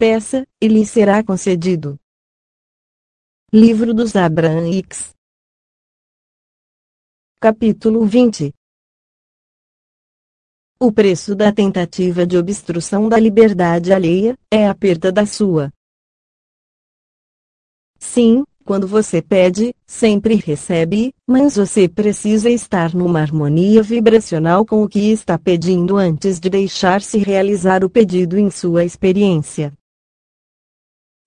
peça, e lhe será concedido. Livro dos Abraãics Capítulo 20 O preço da tentativa de obstrução da liberdade alheia, é a perda da sua. Sim, quando você pede, sempre recebe, mas você precisa estar numa harmonia vibracional com o que está pedindo antes de deixar-se realizar o pedido em sua experiência.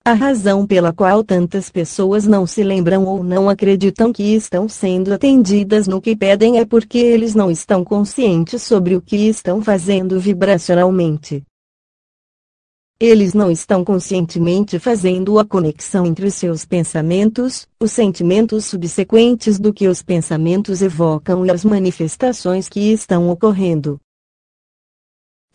A razão pela qual tantas pessoas não se lembram ou não acreditam que estão sendo atendidas no que pedem é porque eles não estão conscientes sobre o que estão fazendo vibracionalmente. Eles não estão conscientemente fazendo a conexão entre os seus pensamentos, os sentimentos subsequentes do que os pensamentos evocam e as manifestações que estão ocorrendo.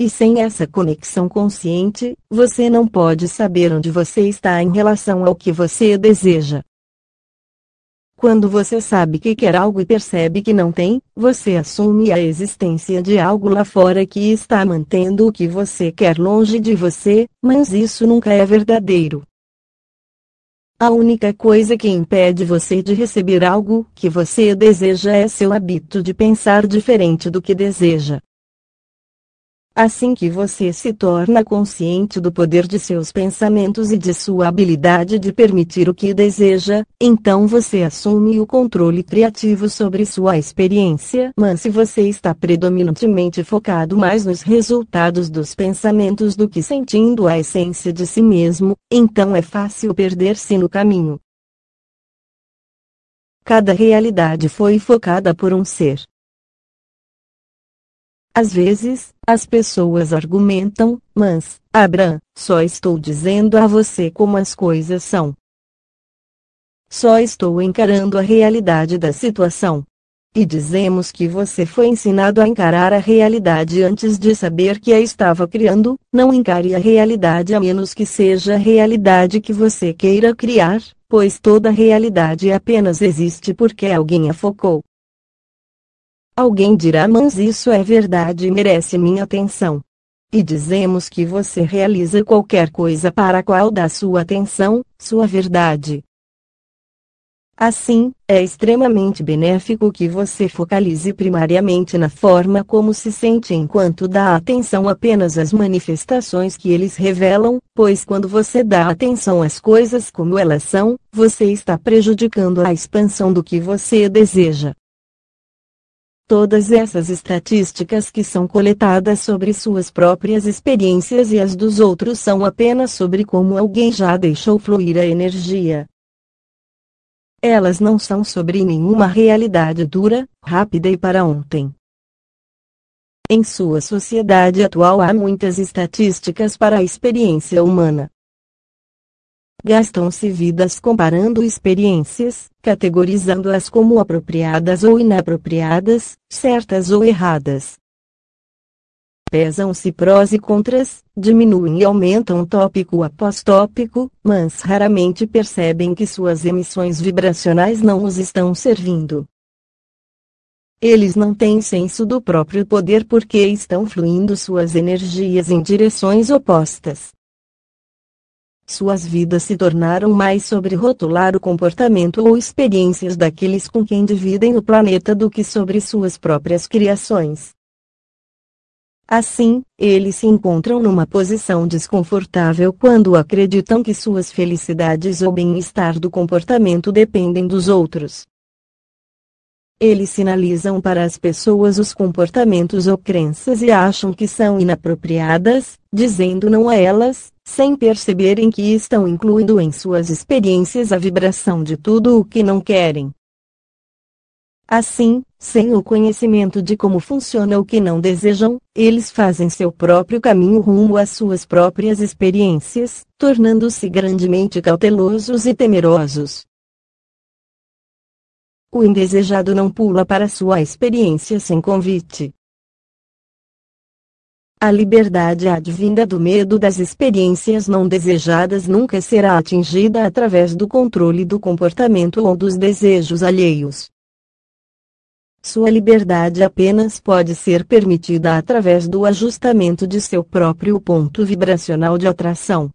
E sem essa conexão consciente, você não pode saber onde você está em relação ao que você deseja. Quando você sabe que quer algo e percebe que não tem, você assume a existência de algo lá fora que está mantendo o que você quer longe de você, mas isso nunca é verdadeiro. A única coisa que impede você de receber algo que você deseja é seu hábito de pensar diferente do que deseja. Assim que você se torna consciente do poder de seus pensamentos e de sua habilidade de permitir o que deseja, então você assume o controle criativo sobre sua experiência. Mas se você está predominantemente focado mais nos resultados dos pensamentos do que sentindo a essência de si mesmo, então é fácil perder-se no caminho. Cada realidade foi focada por um ser. Às vezes, as pessoas argumentam, mas, Abraham, só estou dizendo a você como as coisas são. Só estou encarando a realidade da situação. E dizemos que você foi ensinado a encarar a realidade antes de saber que a estava criando, não encare a realidade a menos que seja a realidade que você queira criar, pois toda realidade apenas existe porque alguém a focou. Alguém dirá mas isso é verdade e merece minha atenção. E dizemos que você realiza qualquer coisa para a qual dá sua atenção, sua verdade. Assim, é extremamente benéfico que você focalize primariamente na forma como se sente enquanto dá atenção apenas às manifestações que eles revelam, pois quando você dá atenção às coisas como elas são, você está prejudicando a expansão do que você deseja. Todas essas estatísticas que são coletadas sobre suas próprias experiências e as dos outros são apenas sobre como alguém já deixou fluir a energia. Elas não são sobre nenhuma realidade dura, rápida e para ontem. Em sua sociedade atual há muitas estatísticas para a experiência humana. Gastam-se vidas comparando experiências, categorizando-as como apropriadas ou inapropriadas, certas ou erradas. Pesam-se prós e contras, diminuem e aumentam tópico após tópico, mas raramente percebem que suas emissões vibracionais não os estão servindo. Eles não têm senso do próprio poder porque estão fluindo suas energias em direções opostas. Suas vidas se tornaram mais sobre rotular o comportamento ou experiências daqueles com quem dividem o planeta do que sobre suas próprias criações. Assim, eles se encontram numa posição desconfortável quando acreditam que suas felicidades ou bem-estar do comportamento dependem dos outros. Eles sinalizam para as pessoas os comportamentos ou crenças e acham que são inapropriadas, dizendo não a elas, sem perceberem que estão incluindo em suas experiências a vibração de tudo o que não querem. Assim, sem o conhecimento de como funciona o que não desejam, eles fazem seu próprio caminho rumo às suas próprias experiências, tornando-se grandemente cautelosos e temerosos. O indesejado não pula para sua experiência sem convite. A liberdade advinda do medo das experiências não desejadas nunca será atingida através do controle do comportamento ou dos desejos alheios. Sua liberdade apenas pode ser permitida através do ajustamento de seu próprio ponto vibracional de atração.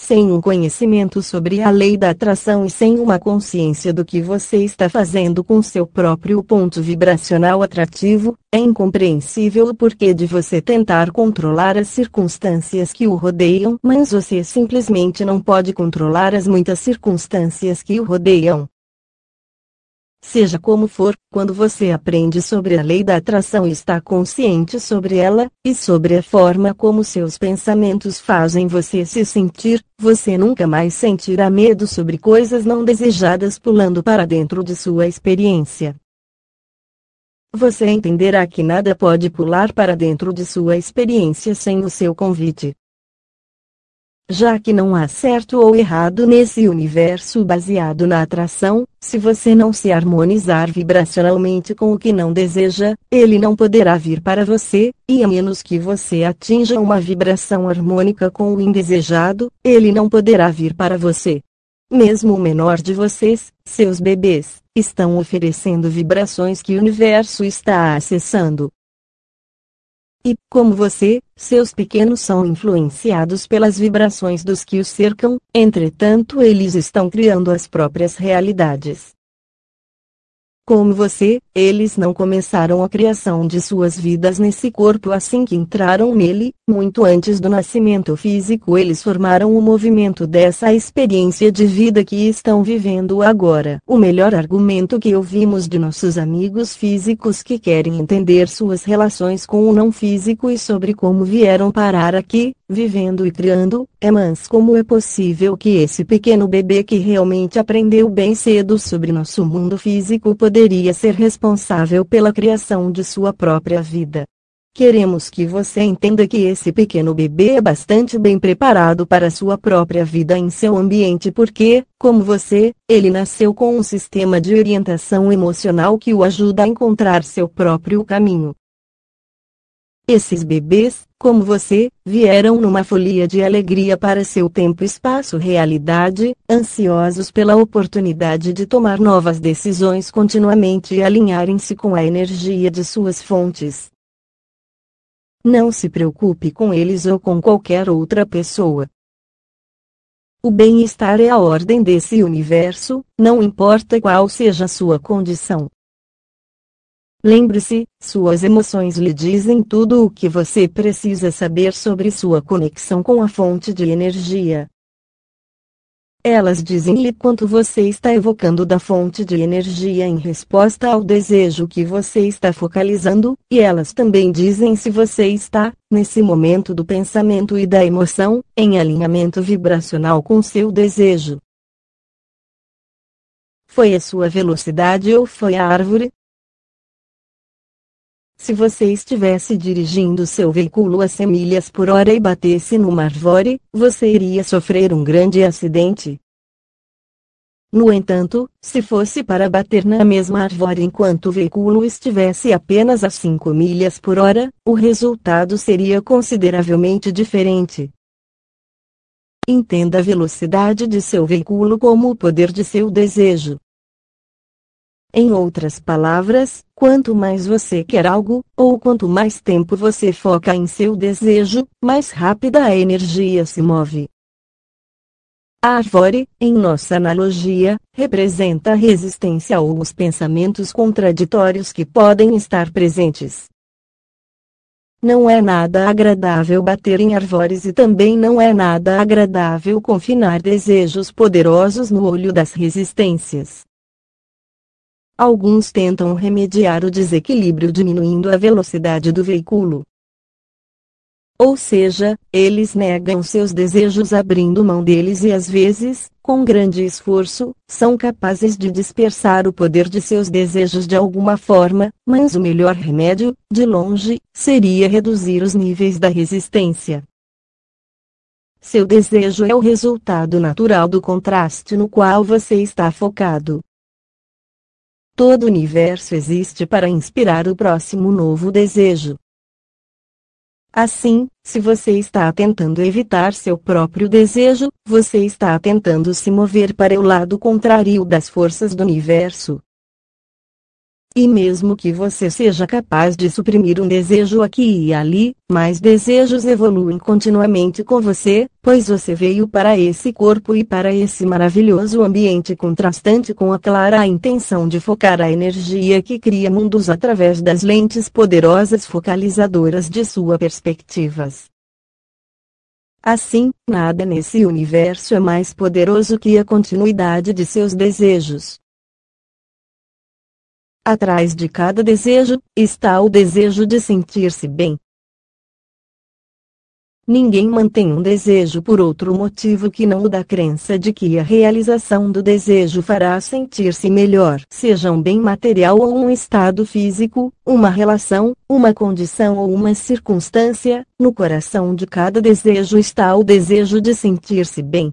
Sem um conhecimento sobre a lei da atração e sem uma consciência do que você está fazendo com seu próprio ponto vibracional atrativo, é incompreensível o porquê de você tentar controlar as circunstâncias que o rodeiam, mas você simplesmente não pode controlar as muitas circunstâncias que o rodeiam. Seja como for, quando você aprende sobre a lei da atração e está consciente sobre ela, e sobre a forma como seus pensamentos fazem você se sentir, você nunca mais sentirá medo sobre coisas não desejadas pulando para dentro de sua experiência. Você entenderá que nada pode pular para dentro de sua experiência sem o seu convite já que não há certo ou errado nesse universo baseado na atração, se você não se harmonizar vibracionalmente com o que não deseja, ele não poderá vir para você, e a menos que você atinja uma vibração harmônica com o indesejado, ele não poderá vir para você. Mesmo o menor de vocês, seus bebês, estão oferecendo vibrações que o universo está acessando. E, como você, seus pequenos são influenciados pelas vibrações dos que os cercam, entretanto eles estão criando as próprias realidades. Como você, eles não começaram a criação de suas vidas nesse corpo assim que entraram nele, muito antes do nascimento físico eles formaram o movimento dessa experiência de vida que estão vivendo agora. O melhor argumento que ouvimos de nossos amigos físicos que querem entender suas relações com o não físico e sobre como vieram parar aqui, vivendo e criando, é mas como é possível que esse pequeno bebê que realmente aprendeu bem cedo sobre nosso mundo físico poderia ser responsável pela criação de sua própria vida? Queremos que você entenda que esse pequeno bebê é bastante bem preparado para sua própria vida em seu ambiente porque, como você, ele nasceu com um sistema de orientação emocional que o ajuda a encontrar seu próprio caminho. Esses bebês, como você, vieram numa folia de alegria para seu tempo espaço-realidade, ansiosos pela oportunidade de tomar novas decisões continuamente e alinharem-se com a energia de suas fontes. Não se preocupe com eles ou com qualquer outra pessoa. O bem-estar é a ordem desse universo, não importa qual seja sua condição. Lembre-se, suas emoções lhe dizem tudo o que você precisa saber sobre sua conexão com a fonte de energia. Elas dizem-lhe quanto você está evocando da fonte de energia em resposta ao desejo que você está focalizando, e elas também dizem se você está, nesse momento do pensamento e da emoção, em alinhamento vibracional com seu desejo. Foi a sua velocidade ou foi a árvore? Se você estivesse dirigindo seu veículo a 100 milhas por hora e batesse numa árvore, você iria sofrer um grande acidente. No entanto, se fosse para bater na mesma árvore enquanto o veículo estivesse apenas a 5 milhas por hora, o resultado seria consideravelmente diferente. Entenda a velocidade de seu veículo como o poder de seu desejo. Em outras palavras, quanto mais você quer algo, ou quanto mais tempo você foca em seu desejo, mais rápida a energia se move. A árvore, em nossa analogia, representa a resistência ou os pensamentos contraditórios que podem estar presentes. Não é nada agradável bater em árvores e também não é nada agradável confinar desejos poderosos no olho das resistências. Alguns tentam remediar o desequilíbrio diminuindo a velocidade do veículo. Ou seja, eles negam seus desejos abrindo mão deles e às vezes, com grande esforço, são capazes de dispersar o poder de seus desejos de alguma forma, mas o melhor remédio, de longe, seria reduzir os níveis da resistência. Seu desejo é o resultado natural do contraste no qual você está focado. Todo o universo existe para inspirar o próximo novo desejo. Assim, se você está tentando evitar seu próprio desejo, você está tentando se mover para o lado contrário das forças do universo. E mesmo que você seja capaz de suprimir um desejo aqui e ali, mais desejos evoluem continuamente com você, pois você veio para esse corpo e para esse maravilhoso ambiente contrastante com a clara intenção de focar a energia que cria mundos através das lentes poderosas focalizadoras de suas perspectivas. Assim, nada nesse universo é mais poderoso que a continuidade de seus desejos. Atrás de cada desejo, está o desejo de sentir-se bem. Ninguém mantém um desejo por outro motivo que não o da crença de que a realização do desejo fará sentir-se melhor. Seja um bem material ou um estado físico, uma relação, uma condição ou uma circunstância, no coração de cada desejo está o desejo de sentir-se bem.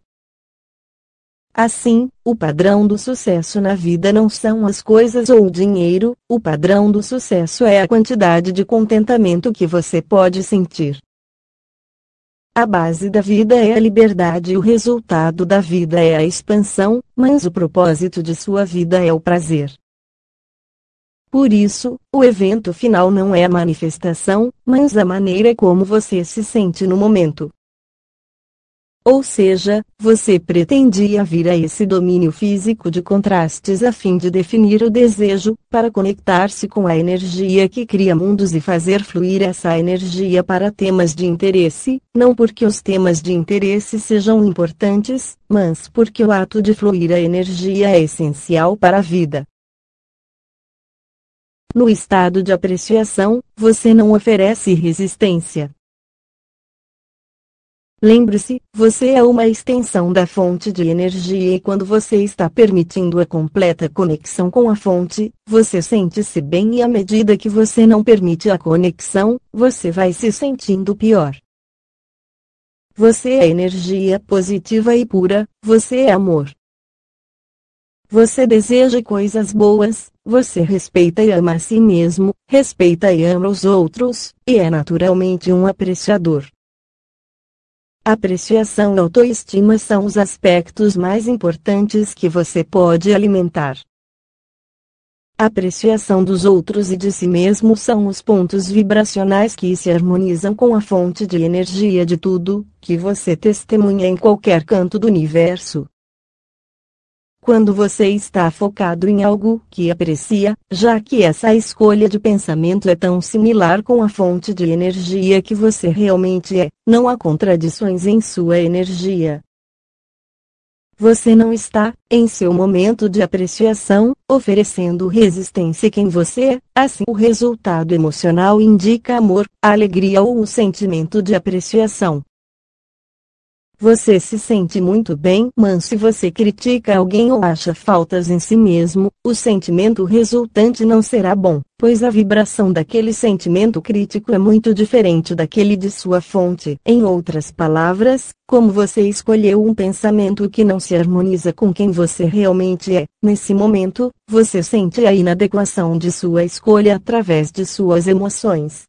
Assim, o padrão do sucesso na vida não são as coisas ou o dinheiro, o padrão do sucesso é a quantidade de contentamento que você pode sentir. A base da vida é a liberdade e o resultado da vida é a expansão, mas o propósito de sua vida é o prazer. Por isso, o evento final não é a manifestação, mas a maneira como você se sente no momento. Ou seja, você pretendia vir a esse domínio físico de contrastes a fim de definir o desejo, para conectar-se com a energia que cria mundos e fazer fluir essa energia para temas de interesse, não porque os temas de interesse sejam importantes, mas porque o ato de fluir a energia é essencial para a vida. No estado de apreciação, você não oferece resistência. Lembre-se, você é uma extensão da fonte de energia e quando você está permitindo a completa conexão com a fonte, você sente-se bem e à medida que você não permite a conexão, você vai se sentindo pior. Você é energia positiva e pura, você é amor. Você deseja coisas boas, você respeita e ama a si mesmo, respeita e ama os outros, e é naturalmente um apreciador. Apreciação e autoestima são os aspectos mais importantes que você pode alimentar. Apreciação dos outros e de si mesmo são os pontos vibracionais que se harmonizam com a fonte de energia de tudo que você testemunha em qualquer canto do universo. Quando você está focado em algo que aprecia, já que essa escolha de pensamento é tão similar com a fonte de energia que você realmente é, não há contradições em sua energia. Você não está, em seu momento de apreciação, oferecendo resistência quem você é, assim o resultado emocional indica amor, alegria ou um sentimento de apreciação. Você se sente muito bem, mas se você critica alguém ou acha faltas em si mesmo, o sentimento resultante não será bom, pois a vibração daquele sentimento crítico é muito diferente daquele de sua fonte. Em outras palavras, como você escolheu um pensamento que não se harmoniza com quem você realmente é, nesse momento, você sente a inadequação de sua escolha através de suas emoções.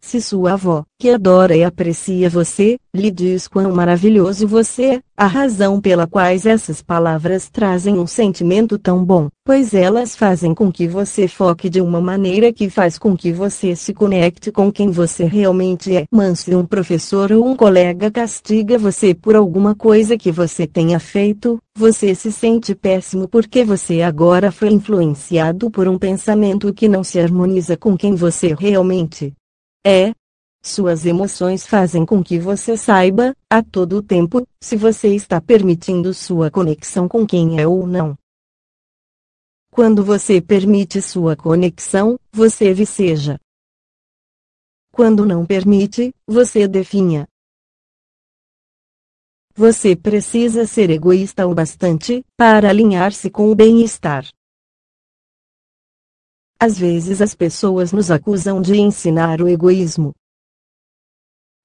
Se sua avó, que adora e aprecia você, lhe diz quão maravilhoso você é, a razão pela quais essas palavras trazem um sentimento tão bom, pois elas fazem com que você foque de uma maneira que faz com que você se conecte com quem você realmente é. Mas se um professor ou um colega castiga você por alguma coisa que você tenha feito, você se sente péssimo porque você agora foi influenciado por um pensamento que não se harmoniza com quem você realmente é. Suas emoções fazem com que você saiba, a todo tempo, se você está permitindo sua conexão com quem é ou não. Quando você permite sua conexão, você viceja. Quando não permite, você definha. Você precisa ser egoísta o bastante para alinhar-se com o bem-estar. Às vezes as pessoas nos acusam de ensinar o egoísmo.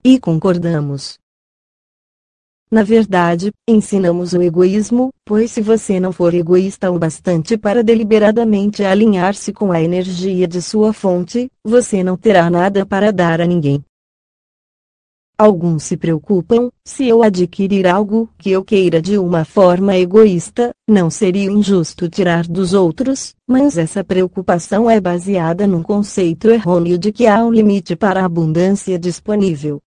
E concordamos. Na verdade, ensinamos o egoísmo, pois se você não for egoísta o bastante para deliberadamente alinhar-se com a energia de sua fonte, você não terá nada para dar a ninguém. Alguns se preocupam, se eu adquirir algo que eu queira de uma forma egoísta, não seria injusto tirar dos outros, mas essa preocupação é baseada num conceito errôneo de que há um limite para a abundância disponível.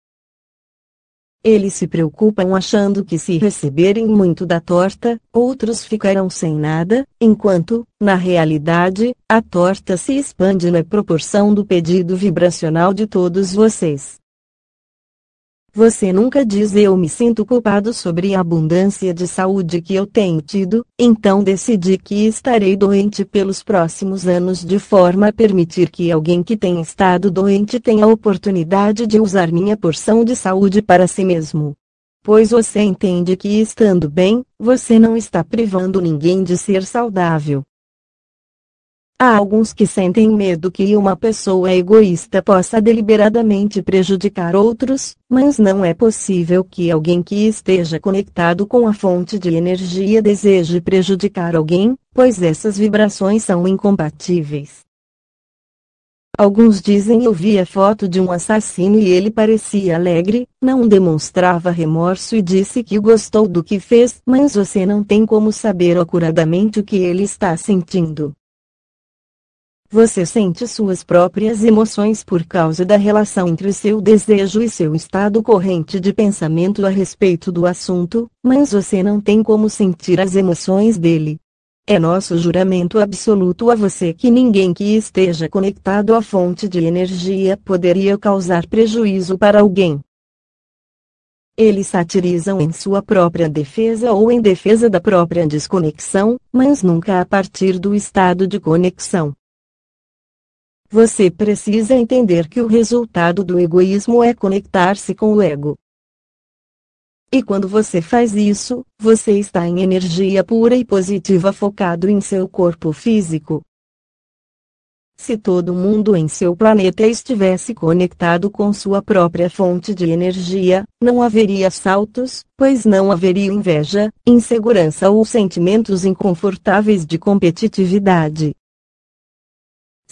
Eles se preocupam achando que se receberem muito da torta, outros ficarão sem nada, enquanto, na realidade, a torta se expande na proporção do pedido vibracional de todos vocês. Você nunca diz eu me sinto culpado sobre a abundância de saúde que eu tenho tido, então decidi que estarei doente pelos próximos anos de forma a permitir que alguém que tenha estado doente tenha a oportunidade de usar minha porção de saúde para si mesmo. Pois você entende que estando bem, você não está privando ninguém de ser saudável. Há alguns que sentem medo que uma pessoa egoísta possa deliberadamente prejudicar outros, mas não é possível que alguém que esteja conectado com a fonte de energia deseje prejudicar alguém, pois essas vibrações são incompatíveis. Alguns dizem eu vi a foto de um assassino e ele parecia alegre, não demonstrava remorso e disse que gostou do que fez, mas você não tem como saber acuradamente o que ele está sentindo. Você sente suas próprias emoções por causa da relação entre seu desejo e seu estado corrente de pensamento a respeito do assunto, mas você não tem como sentir as emoções dele. É nosso juramento absoluto a você que ninguém que esteja conectado à fonte de energia poderia causar prejuízo para alguém. Eles satirizam em sua própria defesa ou em defesa da própria desconexão, mas nunca a partir do estado de conexão. Você precisa entender que o resultado do egoísmo é conectar-se com o ego. E quando você faz isso, você está em energia pura e positiva focado em seu corpo físico. Se todo mundo em seu planeta estivesse conectado com sua própria fonte de energia, não haveria saltos, pois não haveria inveja, insegurança ou sentimentos inconfortáveis de competitividade.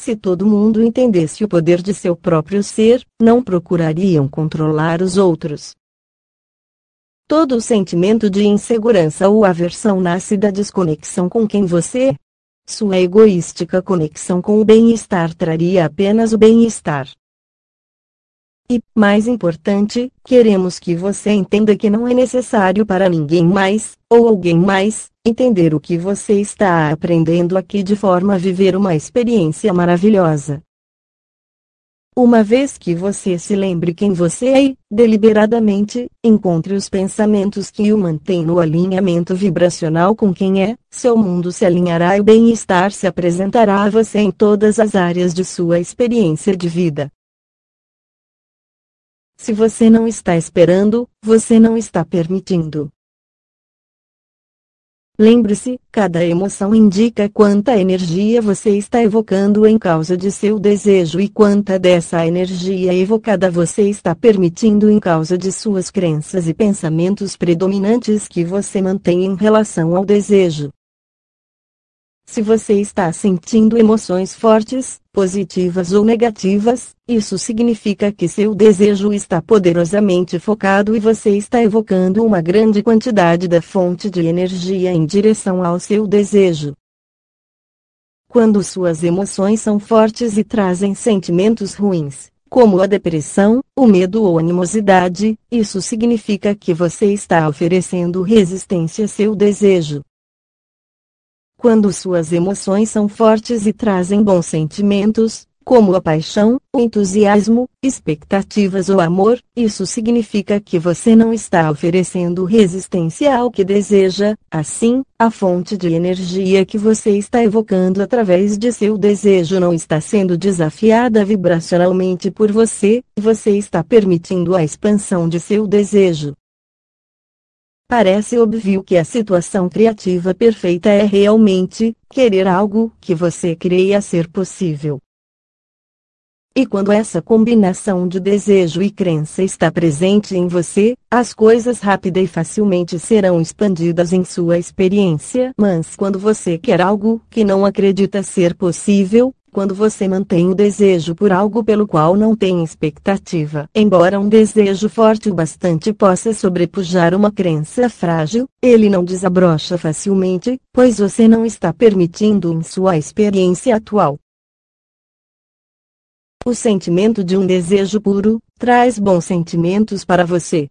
Se todo mundo entendesse o poder de seu próprio ser, não procurariam controlar os outros. Todo sentimento de insegurança ou aversão nasce da desconexão com quem você é. Sua egoística conexão com o bem-estar traria apenas o bem-estar. E, mais importante, queremos que você entenda que não é necessário para ninguém mais, ou alguém mais, entender o que você está aprendendo aqui de forma a viver uma experiência maravilhosa. Uma vez que você se lembre quem você é e, deliberadamente, encontre os pensamentos que o mantêm no alinhamento vibracional com quem é, seu mundo se alinhará e o bem-estar se apresentará a você em todas as áreas de sua experiência de vida. Se você não está esperando, você não está permitindo. Lembre-se, cada emoção indica quanta energia você está evocando em causa de seu desejo e quanta dessa energia evocada você está permitindo em causa de suas crenças e pensamentos predominantes que você mantém em relação ao desejo. Se você está sentindo emoções fortes, positivas ou negativas, isso significa que seu desejo está poderosamente focado e você está evocando uma grande quantidade da fonte de energia em direção ao seu desejo. Quando suas emoções são fortes e trazem sentimentos ruins, como a depressão, o medo ou animosidade, isso significa que você está oferecendo resistência a seu desejo. Quando suas emoções são fortes e trazem bons sentimentos, como a paixão, o entusiasmo, expectativas ou amor, isso significa que você não está oferecendo resistência ao que deseja, assim, a fonte de energia que você está evocando através de seu desejo não está sendo desafiada vibracionalmente por você, você está permitindo a expansão de seu desejo. Parece óbvio que a situação criativa perfeita é realmente querer algo que você creia ser possível. E quando essa combinação de desejo e crença está presente em você, as coisas rápida e facilmente serão expandidas em sua experiência. Mas quando você quer algo que não acredita ser possível, quando você mantém o desejo por algo pelo qual não tem expectativa. Embora um desejo forte o bastante possa sobrepujar uma crença frágil, ele não desabrocha facilmente, pois você não está permitindo em sua experiência atual. O sentimento de um desejo puro traz bons sentimentos para você.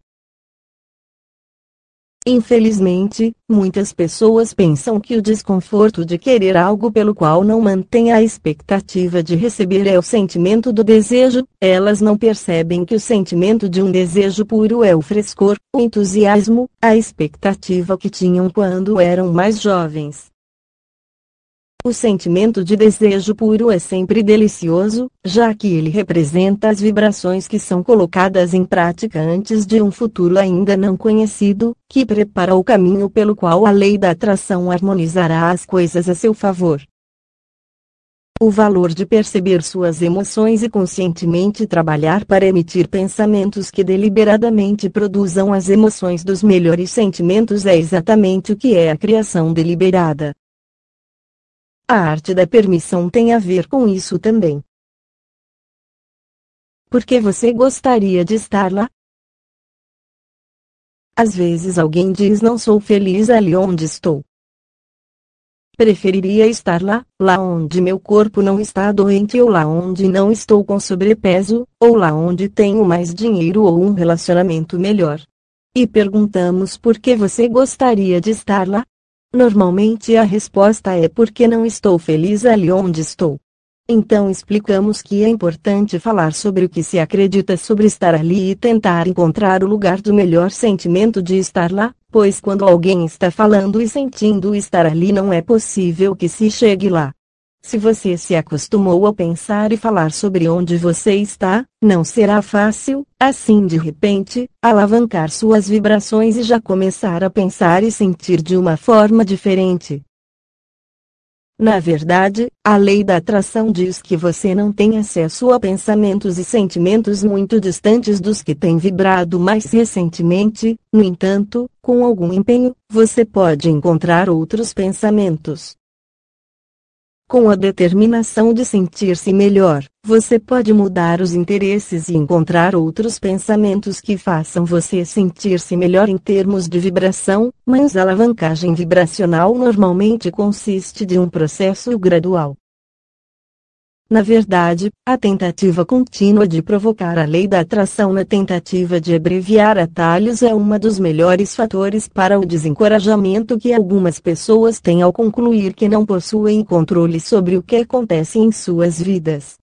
Infelizmente, muitas pessoas pensam que o desconforto de querer algo pelo qual não mantém a expectativa de receber é o sentimento do desejo, elas não percebem que o sentimento de um desejo puro é o frescor, o entusiasmo, a expectativa que tinham quando eram mais jovens. O sentimento de desejo puro é sempre delicioso, já que ele representa as vibrações que são colocadas em prática antes de um futuro ainda não conhecido, que prepara o caminho pelo qual a lei da atração harmonizará as coisas a seu favor. O valor de perceber suas emoções e conscientemente trabalhar para emitir pensamentos que deliberadamente produzam as emoções dos melhores sentimentos é exatamente o que é a criação deliberada. A arte da permissão tem a ver com isso também. Por que você gostaria de estar lá? Às vezes alguém diz não sou feliz ali onde estou. Preferiria estar lá, lá onde meu corpo não está doente ou lá onde não estou com sobrepeso, ou lá onde tenho mais dinheiro ou um relacionamento melhor. E perguntamos por que você gostaria de estar lá? Normalmente a resposta é porque não estou feliz ali onde estou. Então explicamos que é importante falar sobre o que se acredita sobre estar ali e tentar encontrar o lugar do melhor sentimento de estar lá, pois quando alguém está falando e sentindo estar ali não é possível que se chegue lá. Se você se acostumou a pensar e falar sobre onde você está, não será fácil, assim de repente, alavancar suas vibrações e já começar a pensar e sentir de uma forma diferente. Na verdade, a lei da atração diz que você não tem acesso a pensamentos e sentimentos muito distantes dos que tem vibrado mais recentemente, no entanto, com algum empenho, você pode encontrar outros pensamentos. Com a determinação de sentir-se melhor, você pode mudar os interesses e encontrar outros pensamentos que façam você sentir-se melhor em termos de vibração, mas a alavancagem vibracional normalmente consiste de um processo gradual. Na verdade, a tentativa contínua de provocar a lei da atração na tentativa de abreviar atalhos é uma dos melhores fatores para o desencorajamento que algumas pessoas têm ao concluir que não possuem controle sobre o que acontece em suas vidas.